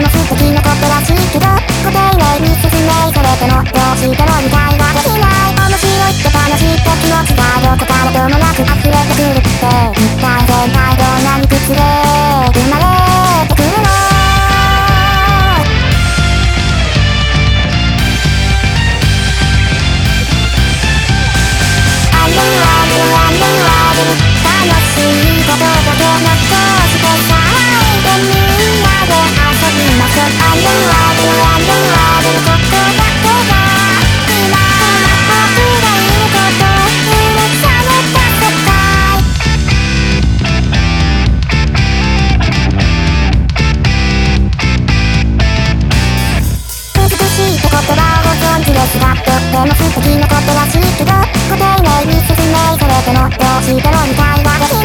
の素敵なことらしいけどご丁寧に説明されてもどうしても理解ができない。面白い。って楽しい。って気持ちがどこからともなく溢れてくるって一体全体どんなに崩れても素敵なことらしいけどご丁寧に説明されてもどうしても理たいでき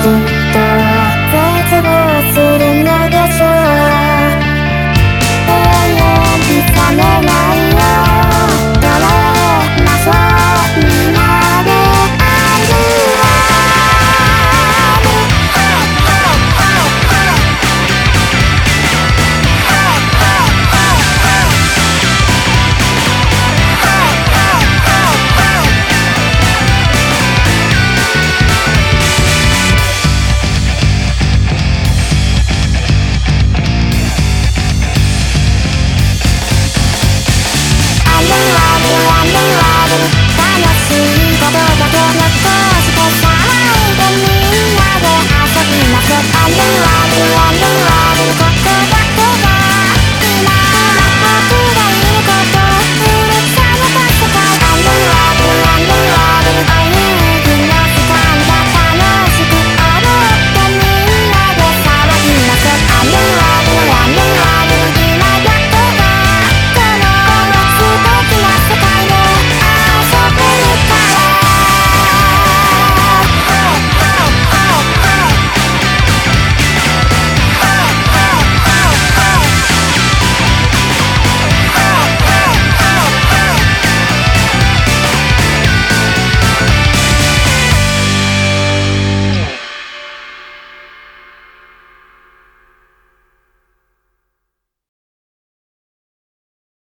た時にいつ